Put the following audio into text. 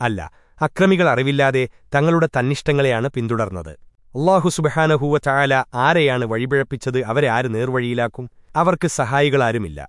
അല്ല അക്രമികൾ അറിവില്ലാതെ തങ്ങളുടെ തന്നിഷ്ടങ്ങളെയാണ് പിന്തുടർന്നത്. അള്ളാഹു സുബഹാനഹൂവ ചായാല ആരെയാണ് വഴിപിഴപ്പിച്ചത്? അവരെ ആര് നേർവഴിയിലാക്കും? അവർക്ക് സഹായികളാരുമില്ല.